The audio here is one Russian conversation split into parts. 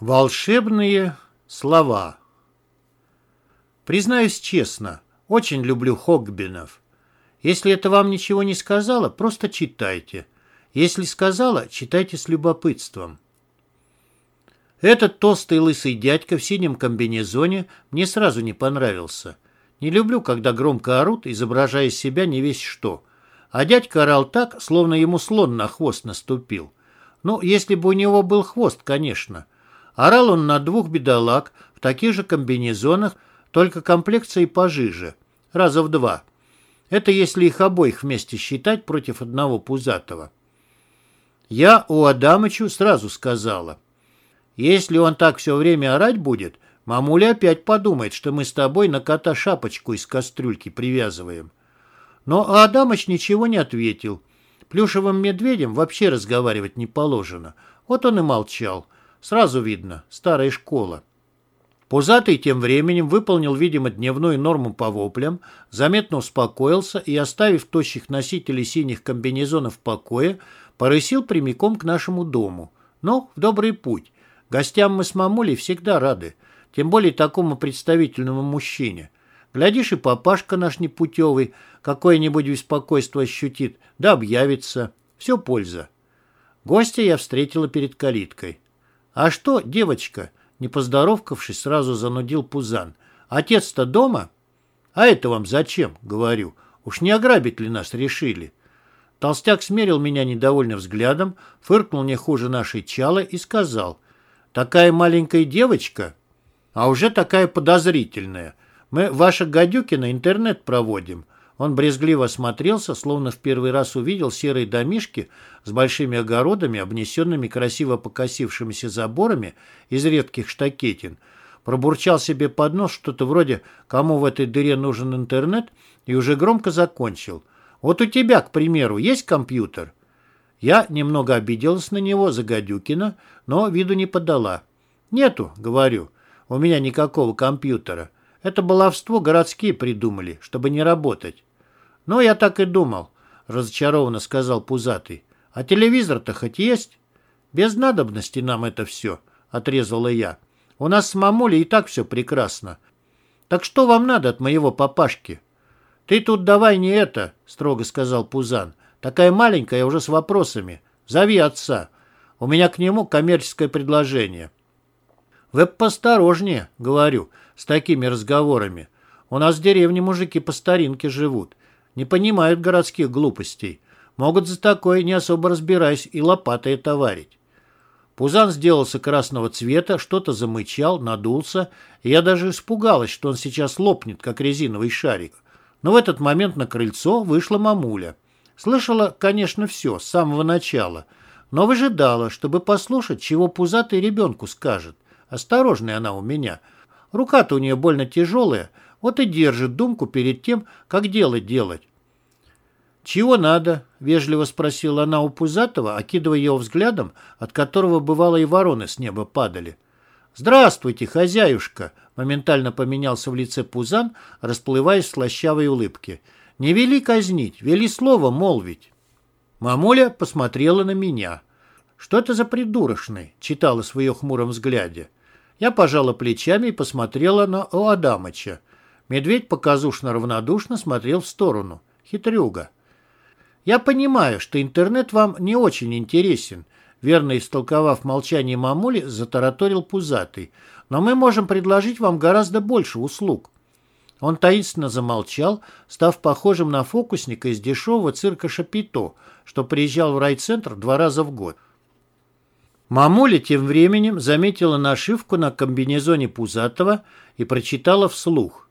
Волшебные слова Признаюсь честно, очень люблю Хогбинов. Если это вам ничего не сказала, просто читайте. Если сказала, читайте с любопытством. Этот толстый лысый дядька в синем комбинезоне мне сразу не понравился. Не люблю, когда громко орут, изображая из себя не весь что. А дядька орал так, словно ему слон на хвост наступил. Ну, если бы у него был хвост, конечно. Орал он на двух бедолаг в таких же комбинезонах, только комплекции пожиже, раза в два. Это если их обоих вместе считать против одного пузатого. Я у Адамычу сразу сказала. Если он так все время орать будет, мамуля опять подумает, что мы с тобой на кота шапочку из кастрюльки привязываем. Но Адамыч ничего не ответил. Плюшевым медведем вообще разговаривать не положено. Вот он и молчал. Сразу видно, старая школа. Пузатый тем временем выполнил, видимо, дневную норму по воплям, заметно успокоился и, оставив тощих носителей синих комбинезонов в покое, порысил прямиком к нашему дому. Но в добрый путь. Гостям мы с мамулей всегда рады, тем более такому представительному мужчине. Глядишь, и папашка наш непутевый какое-нибудь беспокойство ощутит, да объявится. Все польза. Гостя я встретила перед калиткой. «А что, девочка?» Не поздоровкавшись, сразу занудил Пузан. «Отец-то дома?» «А это вам зачем?» — говорю. «Уж не ограбить ли нас решили?» Толстяк смерил меня недовольным взглядом, фыркнул не хуже нашей чалы и сказал. «Такая маленькая девочка, а уже такая подозрительная. Мы, ваша гадюки, на интернет проводим. Он брезгливо осмотрелся, словно в первый раз увидел серые домишки с большими огородами, обнесенными красиво покосившимися заборами из редких штакетин. Пробурчал себе под нос что-то вроде «Кому в этой дыре нужен интернет?» и уже громко закончил. «Вот у тебя, к примеру, есть компьютер?» Я немного обиделась на него за Гадюкина, но виду не подала. «Нету», — говорю, — «у меня никакого компьютера. Это баловство городские придумали, чтобы не работать». «Ну, я так и думал», — разочарованно сказал Пузатый. «А телевизор-то хоть есть?» «Без надобности нам это все», — отрезала я. «У нас с мамулей и так все прекрасно. Так что вам надо от моего папашки?» «Ты тут давай не это», — строго сказал Пузан. «Такая маленькая уже с вопросами. Зови отца. У меня к нему коммерческое предложение». «Вы посторожнее», — говорю, — «с такими разговорами. У нас в деревне мужики по старинке живут. Не понимают городских глупостей. Могут за такое, не особо разбираясь, и лопатой товарить. Пузан сделался красного цвета, что-то замычал, надулся, и я даже испугалась, что он сейчас лопнет, как резиновый шарик. Но в этот момент на крыльцо вышла мамуля. Слышала, конечно, все, с самого начала, но выжидала, чтобы послушать, чего пузатый ребенку скажет. Осторожная она у меня. Рука-то у нее больно тяжелая, вот и держит думку перед тем, как дело делать. «Чего надо?» — вежливо спросила она у Пузатого, окидывая его взглядом, от которого бывало и вороны с неба падали. «Здравствуйте, хозяюшка!» — моментально поменялся в лице Пузан, расплываясь в слащавой улыбке. «Не вели казнить, вели слово молвить». Мамуля посмотрела на меня. «Что это за придурочный?» — читала в ее хмуром взгляде. Я пожала плечами и посмотрела на Адамыча. Медведь показушно равнодушно смотрел в сторону. Хитрюга. «Я понимаю, что интернет вам не очень интересен», верно истолковав молчание мамули, затараторил пузатый. «Но мы можем предложить вам гораздо больше услуг». Он таинственно замолчал, став похожим на фокусника из дешевого цирка Шапито, что приезжал в райцентр два раза в год. Мамуля тем временем заметила нашивку на комбинезоне Пузатого и прочитала вслух.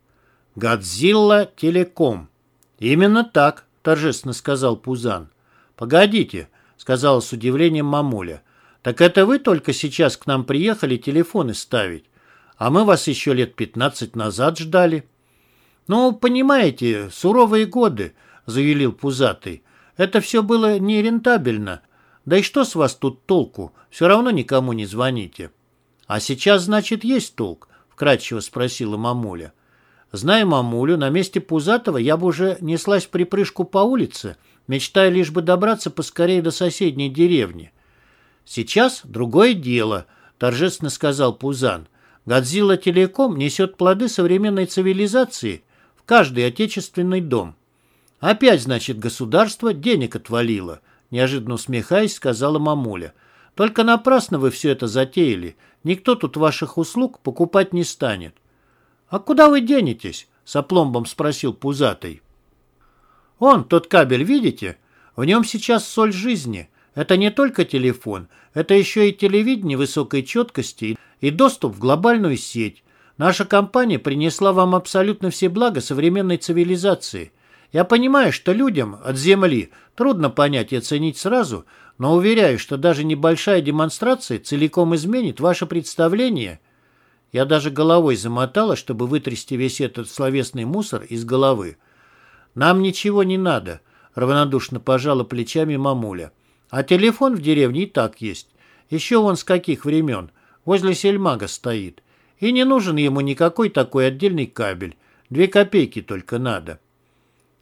«Годзилла Телеком». «Именно так», — торжественно сказал Пузан. «Погодите», — сказала с удивлением мамуля. «Так это вы только сейчас к нам приехали телефоны ставить? А мы вас еще лет пятнадцать назад ждали». «Ну, понимаете, суровые годы», — заявил Пузатый. «Это все было нерентабельно. Да и что с вас тут толку? Все равно никому не звоните». «А сейчас, значит, есть толк?» — вкратчиво спросила мамуля. Зная мамулю, на месте Пузатого я бы уже неслась в припрыжку по улице, мечтая лишь бы добраться поскорее до соседней деревни. Сейчас другое дело, торжественно сказал Пузан. «Годзилла Телеком несет плоды современной цивилизации в каждый отечественный дом». «Опять, значит, государство денег отвалило», — неожиданно усмехаясь, сказала мамуля. «Только напрасно вы все это затеяли. Никто тут ваших услуг покупать не станет». «А куда вы денетесь?» — с опломбом спросил Пузатый. «Он, тот кабель, видите? В нем сейчас соль жизни. Это не только телефон, это еще и телевидение высокой четкости и доступ в глобальную сеть. Наша компания принесла вам абсолютно все блага современной цивилизации. Я понимаю, что людям от Земли трудно понять и оценить сразу, но уверяю, что даже небольшая демонстрация целиком изменит ваше представление. Я даже головой замотала, чтобы вытрясти весь этот словесный мусор из головы. Нам ничего не надо, равнодушно пожала плечами мамуля. А телефон в деревне и так есть. Еще вон с каких времен. Возле сельмага стоит. И не нужен ему никакой такой отдельный кабель. Две копейки только надо.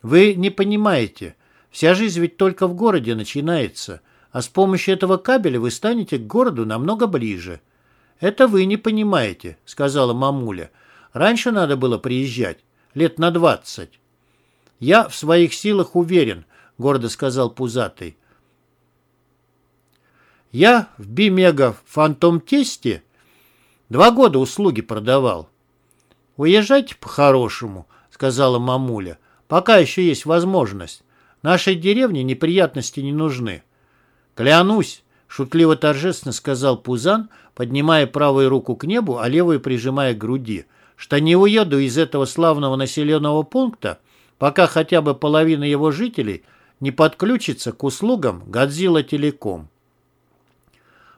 Вы не понимаете. Вся жизнь ведь только в городе начинается. А с помощью этого кабеля вы станете к городу намного ближе. Это вы не понимаете, сказала мамуля. Раньше надо было приезжать. Лет на двадцать. Я в своих силах уверен, гордо сказал Пузатый. Я в Бимега Фантом Тесте два года услуги продавал. «Уезжайте по-хорошему», — сказала мамуля, — «пока еще есть возможность. Нашей деревне неприятности не нужны». «Клянусь», — шутливо-торжественно сказал Пузан, поднимая правую руку к небу, а левую прижимая к груди, «что не уеду из этого славного населенного пункта, пока хотя бы половина его жителей не подключится к услугам Годзилла Телеком».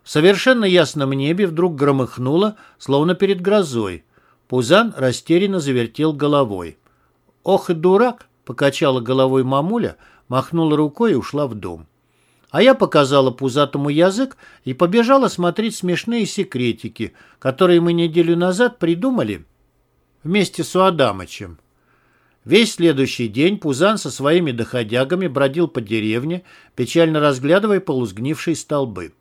В совершенно ясном небе вдруг громыхнуло, словно перед грозой. Пузан растерянно завертел головой. «Ох и дурак!» — покачала головой мамуля, махнула рукой и ушла в дом. А я показала пузатому язык и побежала смотреть смешные секретики, которые мы неделю назад придумали вместе с Уадамычем. Весь следующий день Пузан со своими доходягами бродил по деревне, печально разглядывая полузгнившие столбы.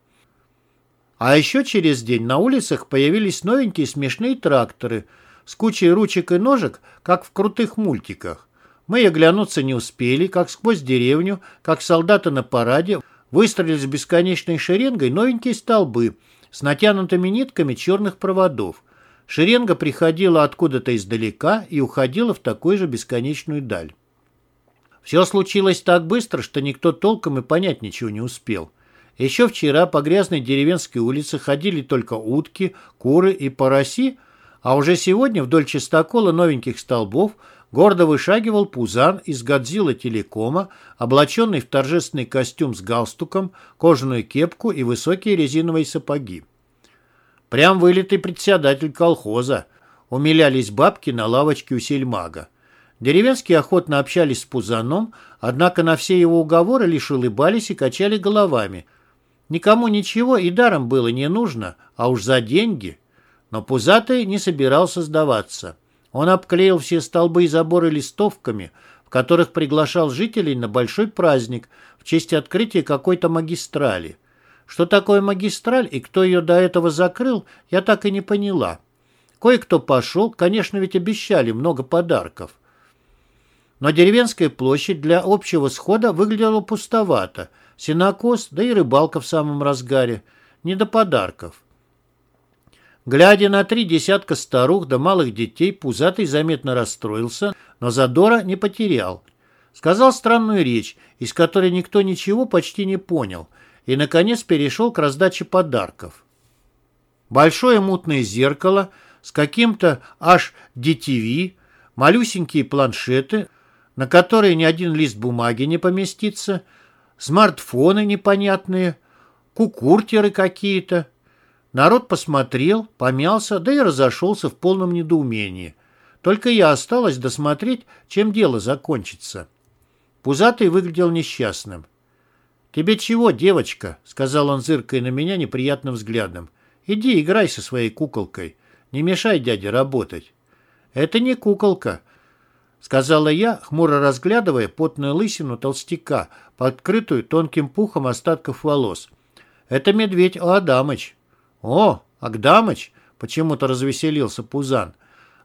А еще через день на улицах появились новенькие смешные тракторы с кучей ручек и ножек, как в крутых мультиках. Мы оглянуться не успели, как сквозь деревню, как солдаты на параде, выстроились бесконечной шеренгой новенькие столбы с натянутыми нитками черных проводов. Шеренга приходила откуда-то издалека и уходила в такую же бесконечную даль. Все случилось так быстро, что никто толком и понять ничего не успел. Еще вчера по грязной деревенской улице ходили только утки, куры и пороси, а уже сегодня вдоль чистокола новеньких столбов гордо вышагивал пузан из Годзилла Телекома, облаченный в торжественный костюм с галстуком, кожаную кепку и высокие резиновые сапоги. Прям вылитый председатель колхоза. Умилялись бабки на лавочке у сельмага. Деревенские охотно общались с Пузаном, однако на все его уговоры лишь улыбались и качали головами – Никому ничего и даром было не нужно, а уж за деньги. Но Пузатый не собирался сдаваться. Он обклеил все столбы и заборы листовками, в которых приглашал жителей на большой праздник в честь открытия какой-то магистрали. Что такое магистраль и кто ее до этого закрыл, я так и не поняла. Кое-кто пошел, конечно, ведь обещали много подарков. Но деревенская площадь для общего схода выглядела пустовато – Сенокос, да и рыбалка в самом разгаре. Не до подарков. Глядя на три десятка старух да малых детей, Пузатый заметно расстроился, но задора не потерял. Сказал странную речь, из которой никто ничего почти не понял, и, наконец, перешел к раздаче подарков. Большое мутное зеркало с каким-то аж DTV, малюсенькие планшеты, на которые ни один лист бумаги не поместится – смартфоны непонятные, кукуртеры какие-то. Народ посмотрел, помялся, да и разошелся в полном недоумении. Только я осталась досмотреть, чем дело закончится. Пузатый выглядел несчастным. «Тебе чего, девочка?» — сказал он, зыркая на меня неприятным взглядом. «Иди играй со своей куколкой. Не мешай дяде работать». «Это не куколка», — сказала я, хмуро разглядывая потную лысину толстяка, подкрытую тонким пухом остатков волос. «Это медведь Адамыч». «О, Агдамыч?» — почему-то развеселился Пузан.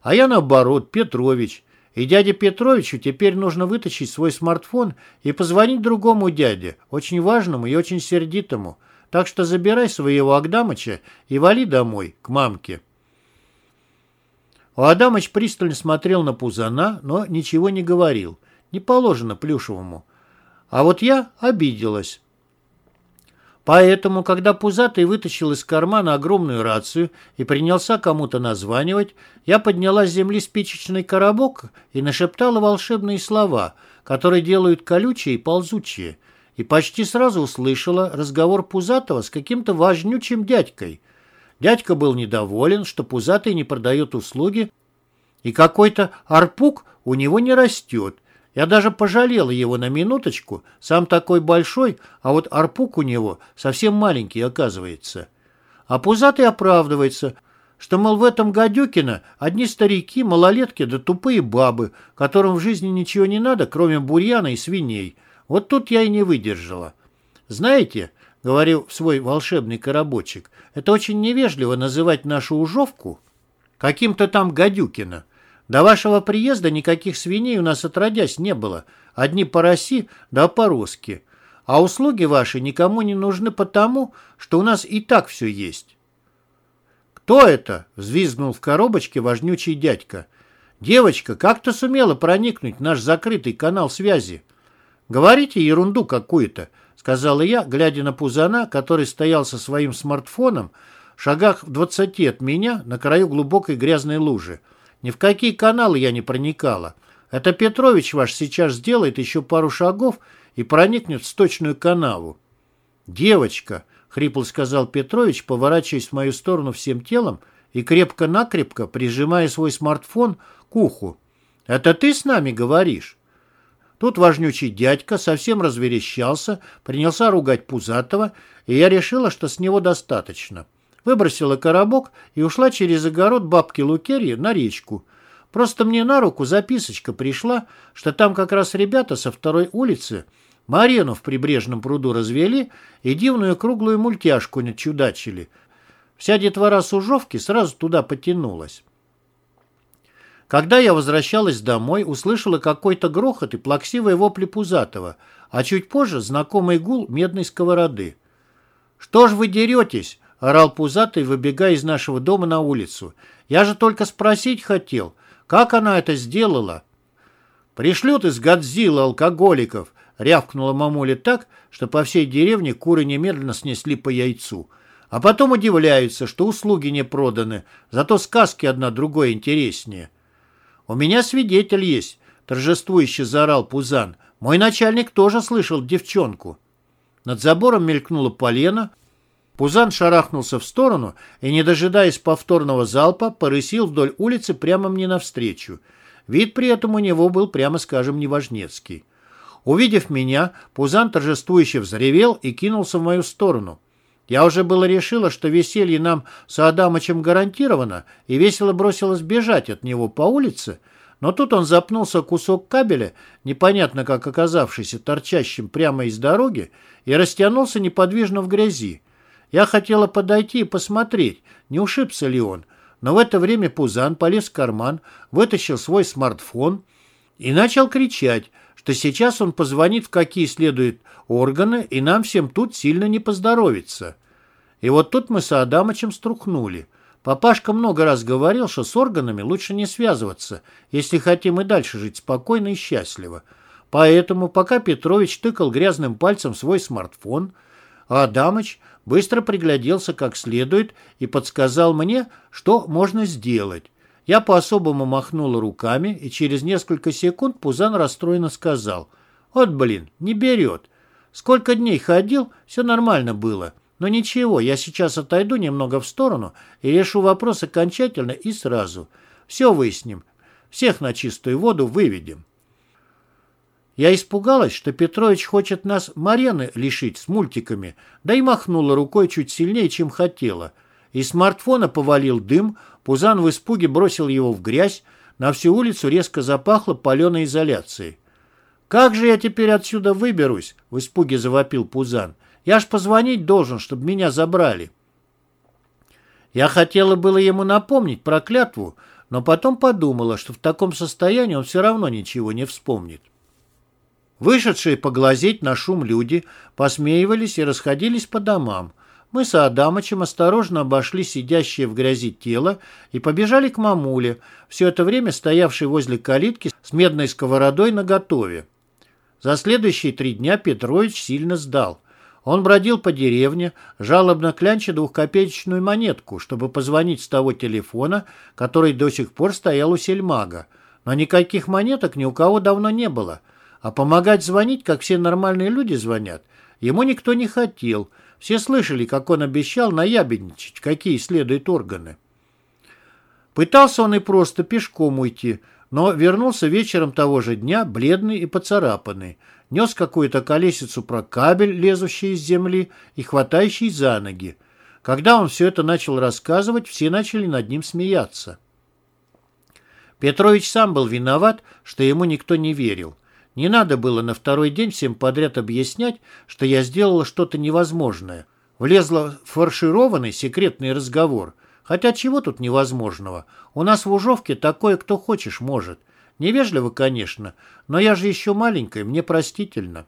«А я наоборот, Петрович. И дяде Петровичу теперь нужно вытащить свой смартфон и позвонить другому дяде, очень важному и очень сердитому. Так что забирай своего Агдамыча и вали домой, к мамке». У Адамыч пристально смотрел на Пузана, но ничего не говорил. Не положено Плюшевому. А вот я обиделась. Поэтому, когда Пузатый вытащил из кармана огромную рацию и принялся кому-то названивать, я подняла с земли спичечный коробок и нашептала волшебные слова, которые делают колючие и ползучие, и почти сразу услышала разговор Пузатого с каким-то важнючим дядькой. Дядька был недоволен, что Пузатый не продает услуги, и какой-то арпук у него не растет, я даже пожалела его на минуточку, сам такой большой, а вот арпук у него совсем маленький оказывается. А пузатый оправдывается, что, мол, в этом гадюкино одни старики, малолетки да тупые бабы, которым в жизни ничего не надо, кроме бурьяна и свиней. Вот тут я и не выдержала. Знаете, говорил свой волшебный коробочек, это очень невежливо называть нашу ужовку каким-то там гадюкино. До вашего приезда никаких свиней у нас отродясь не было. Одни пороси да пороски. А услуги ваши никому не нужны потому, что у нас и так все есть. «Кто это?» — взвизгнул в коробочке важнючий дядька. «Девочка, как ты сумела проникнуть в наш закрытый канал связи?» «Говорите ерунду какую-то», — сказала я, глядя на Пузана, который стоял со своим смартфоном, в шагах в двадцати от меня на краю глубокой грязной лужи. Ни в какие каналы я не проникала. Это Петрович ваш сейчас сделает еще пару шагов и проникнет в сточную канаву. «Девочка», — хрипло сказал Петрович, поворачиваясь в мою сторону всем телом и крепко-накрепко прижимая свой смартфон к уху. «Это ты с нами говоришь?» Тут важнючий дядька совсем разверещался, принялся ругать Пузатого, и я решила, что с него достаточно выбросила коробок и ушла через огород бабки Лукерьи на речку. Просто мне на руку записочка пришла, что там как раз ребята со второй улицы Марену в прибрежном пруду развели и дивную круглую мультяшку начудачили. Вся детвора Сужовки сразу туда потянулась. Когда я возвращалась домой, услышала какой-то грохот и плаксивые вопли Пузатого, а чуть позже знакомый гул медной сковороды. «Что ж вы деретесь?» — орал пузатый, выбегая из нашего дома на улицу. «Я же только спросить хотел, как она это сделала?» «Пришлют из Годзилла алкоголиков», — рявкнула мамуля так, что по всей деревне куры немедленно снесли по яйцу. А потом удивляются, что услуги не проданы, зато сказки одна другой интереснее. «У меня свидетель есть», — торжествующе заорал Пузан. «Мой начальник тоже слышал девчонку». Над забором мелькнула полена — Пузан шарахнулся в сторону и, не дожидаясь повторного залпа, порысил вдоль улицы прямо мне навстречу. Вид при этом у него был, прямо скажем, неважнецкий. Увидев меня, Пузан торжествующе взревел и кинулся в мою сторону. Я уже было решила, что веселье нам с Адамычем гарантировано, и весело бросилась бежать от него по улице, но тут он запнулся кусок кабеля, непонятно как оказавшийся торчащим прямо из дороги, и растянулся неподвижно в грязи. Я хотела подойти и посмотреть, не ушибся ли он, но в это время Пузан полез в карман, вытащил свой смартфон и начал кричать, что сейчас он позвонит в какие следуют органы, и нам всем тут сильно не поздоровится. И вот тут мы с Адамычем струхнули. Папашка много раз говорил, что с органами лучше не связываться, если хотим и дальше жить спокойно и счастливо. Поэтому, пока Петрович тыкал грязным пальцем свой смартфон, а Адамыч быстро пригляделся как следует и подсказал мне, что можно сделать. Я по-особому махнула руками, и через несколько секунд Пузан расстроенно сказал, «Вот, блин, не берет. Сколько дней ходил, все нормально было. Но ничего, я сейчас отойду немного в сторону и решу вопрос окончательно и сразу. Все выясним, всех на чистую воду выведем». Я испугалась, что Петрович хочет нас Марены лишить с мультиками, да и махнула рукой чуть сильнее, чем хотела. Из смартфона повалил дым, Пузан в испуге бросил его в грязь, на всю улицу резко запахло паленой изоляцией. «Как же я теперь отсюда выберусь?» — в испуге завопил Пузан. «Я ж позвонить должен, чтобы меня забрали». Я хотела было ему напомнить про клятву, но потом подумала, что в таком состоянии он все равно ничего не вспомнит. Вышедшие поглазеть на шум люди посмеивались и расходились по домам. Мы с Адамычем осторожно обошли сидящее в грязи тело и побежали к мамуле, все это время стоявшей возле калитки с медной сковородой наготове. За следующие три дня Петрович сильно сдал. Он бродил по деревне, жалобно клянча двухкопеечную монетку, чтобы позвонить с того телефона, который до сих пор стоял у сельмага. Но никаких монеток ни у кого давно не было. А помогать звонить, как все нормальные люди звонят, ему никто не хотел. Все слышали, как он обещал наябедничать, какие следуют органы. Пытался он и просто пешком уйти, но вернулся вечером того же дня, бледный и поцарапанный нес какую-то колесицу про кабель, лезущий из земли и хватающий за ноги. Когда он все это начал рассказывать, все начали над ним смеяться. Петрович сам был виноват, что ему никто не верил. Не надо было на второй день всем подряд объяснять, что я сделала что-то невозможное. Влезла в фаршированный секретный разговор. Хотя чего тут невозможного? У нас в Ужовке такое кто хочешь может. Невежливо, конечно, но я же еще маленькая, мне простительно.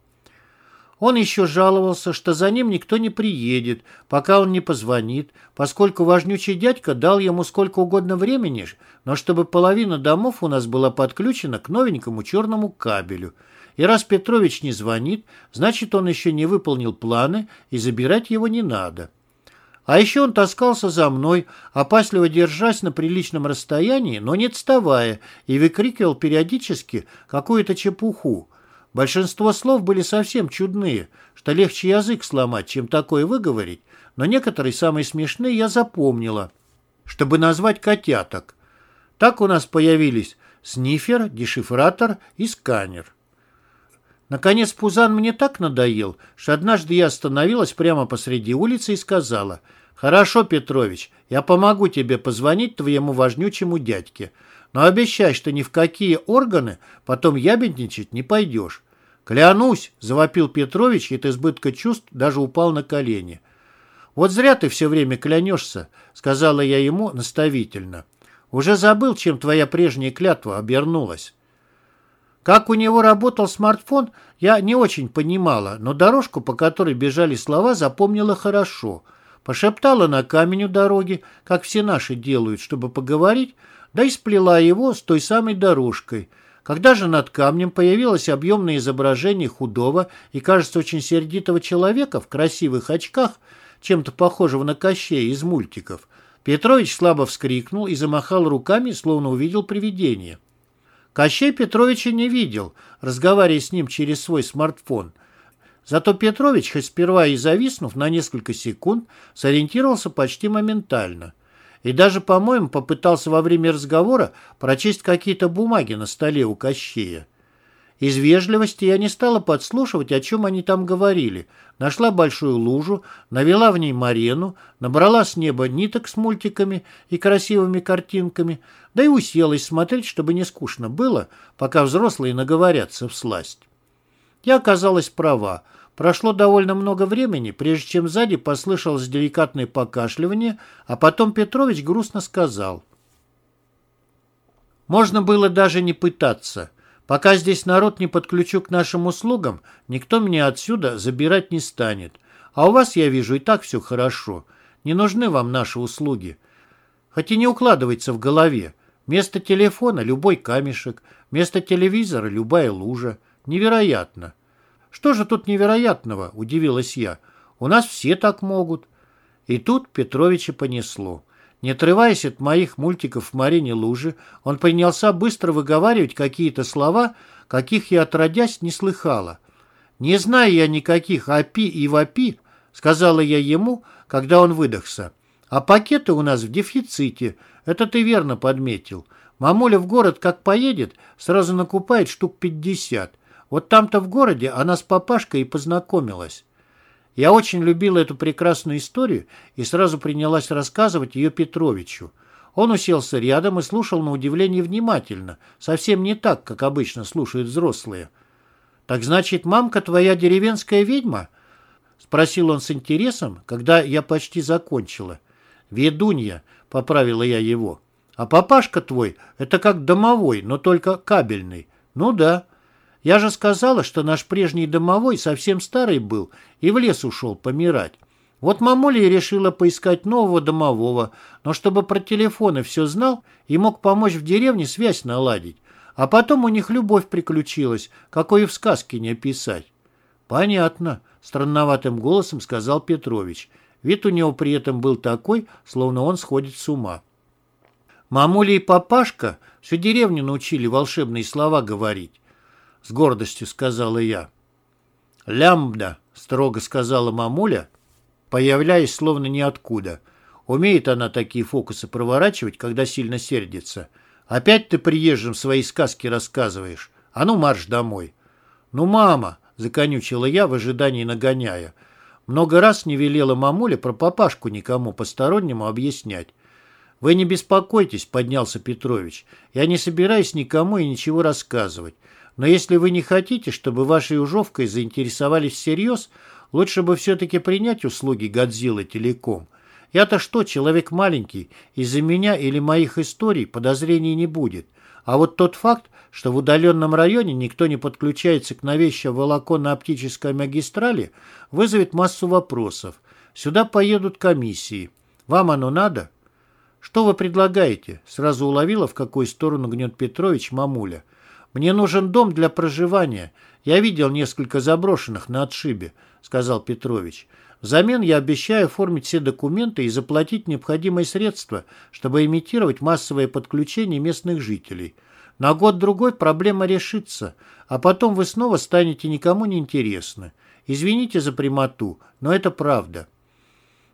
Он еще жаловался, что за ним никто не приедет, пока он не позвонит, поскольку важнючий дядька дал ему сколько угодно времени, но чтобы половина домов у нас была подключена к новенькому черному кабелю. И раз Петрович не звонит, значит, он еще не выполнил планы, и забирать его не надо. А еще он таскался за мной, опасливо держась на приличном расстоянии, но не отставая, и выкрикивал периодически какую-то чепуху. Большинство слов были совсем чудные, что легче язык сломать, чем такое выговорить, но некоторые самые смешные я запомнила, чтобы назвать котяток. Так у нас появились снифер, дешифратор и сканер. Наконец Пузан мне так надоел, что однажды я остановилась прямо посреди улицы и сказала – «Хорошо, Петрович, я помогу тебе позвонить твоему важнючему дядьке, но обещай, что ни в какие органы потом ябедничать не пойдешь». «Клянусь!» – завопил Петрович и от избытка чувств даже упал на колени. «Вот зря ты все время клянешься», – сказала я ему наставительно. «Уже забыл, чем твоя прежняя клятва обернулась». Как у него работал смартфон, я не очень понимала, но дорожку, по которой бежали слова, запомнила хорошо – Пошептала на камень у дороги, как все наши делают, чтобы поговорить, да и сплела его с той самой дорожкой. Когда же над камнем появилось объемное изображение худого и, кажется, очень сердитого человека в красивых очках, чем-то похожего на Кощея из мультиков, Петрович слабо вскрикнул и замахал руками, словно увидел привидение. Кощей Петровича не видел, разговаривая с ним через свой смартфон – Зато Петрович, хоть сперва и зависнув на несколько секунд, сориентировался почти моментально. И даже, по-моему, попытался во время разговора прочесть какие-то бумаги на столе у Кощея. Из вежливости я не стала подслушивать, о чем они там говорили. Нашла большую лужу, навела в ней марену, набрала с неба ниток с мультиками и красивыми картинками, да и уселась смотреть, чтобы не скучно было, пока взрослые наговорятся в сласть. Я оказалась права. Прошло довольно много времени, прежде чем сзади послышалось деликатное покашливание, а потом Петрович грустно сказал. «Можно было даже не пытаться. Пока здесь народ не подключу к нашим услугам, никто меня отсюда забирать не станет. А у вас, я вижу, и так все хорошо. Не нужны вам наши услуги. Хоть и не укладывается в голове. Вместо телефона любой камешек, вместо телевизора любая лужа. Невероятно. «Что же тут невероятного?» – удивилась я. «У нас все так могут». И тут Петровича понесло. Не отрываясь от моих мультиков в Марине Лужи, он принялся быстро выговаривать какие-то слова, каких я отродясь не слыхала. «Не знаю я никаких «апи» и «вапи», — сказала я ему, когда он выдохся. «А пакеты у нас в дефиците, это ты верно подметил. Мамуля в город как поедет, сразу накупает штук пятьдесят. Вот там-то в городе она с папашкой и познакомилась. Я очень любила эту прекрасную историю и сразу принялась рассказывать ее Петровичу. Он уселся рядом и слушал на удивление внимательно, совсем не так, как обычно слушают взрослые. «Так значит, мамка твоя деревенская ведьма?» — спросил он с интересом, когда я почти закончила. «Ведунья», — поправила я его. «А папашка твой — это как домовой, но только кабельный». «Ну да». «Я же сказала, что наш прежний домовой совсем старый был и в лес ушел помирать. Вот мамуля решила поискать нового домового, но чтобы про телефоны все знал и мог помочь в деревне связь наладить. А потом у них любовь приключилась, какой и в сказке не описать. «Понятно», — странноватым голосом сказал Петрович. Вид у него при этом был такой, словно он сходит с ума. Мамуля и папашка всю деревню научили волшебные слова говорить. С гордостью сказала я. «Лямбда», — строго сказала мамуля, появляясь словно ниоткуда. Умеет она такие фокусы проворачивать, когда сильно сердится. Опять ты приезжим свои сказки рассказываешь. А ну марш домой. Ну, мама, законючила я в ожидании нагоняя. Много раз не велела мамуля про папашку никому постороннему объяснять. «Вы не беспокойтесь», — поднялся Петрович. «Я не собираюсь никому и ничего рассказывать. Но если вы не хотите, чтобы вашей ужовкой заинтересовались всерьез, лучше бы все-таки принять услуги Годзиллы Телеком. Я-то что, человек маленький, из-за меня или моих историй подозрений не будет. А вот тот факт, что в удаленном районе никто не подключается к новейшей волоконно-оптической магистрали, вызовет массу вопросов. Сюда поедут комиссии. Вам оно надо? Что вы предлагаете? Сразу уловила, в какую сторону гнет Петрович мамуля. Мне нужен дом для проживания. Я видел несколько заброшенных на отшибе, сказал Петрович. Взамен я обещаю оформить все документы и заплатить необходимые средства, чтобы имитировать массовое подключение местных жителей. На год-другой проблема решится, а потом вы снова станете никому не интересны. Извините за прямоту, но это правда.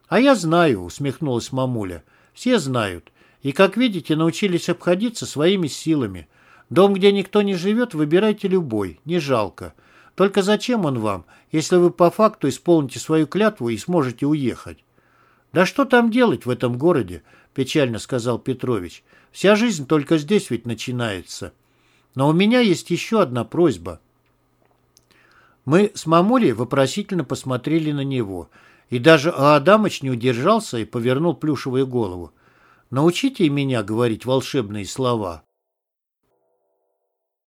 А я знаю, усмехнулась мамуля. Все знают. И, как видите, научились обходиться своими силами. Дом, где никто не живет, выбирайте любой, не жалко. Только зачем он вам, если вы по факту исполните свою клятву и сможете уехать? «Да что там делать в этом городе?» – печально сказал Петрович. «Вся жизнь только здесь ведь начинается. Но у меня есть еще одна просьба». Мы с мамулей вопросительно посмотрели на него, и даже Адамыч не удержался и повернул плюшевую голову. «Научите меня говорить волшебные слова».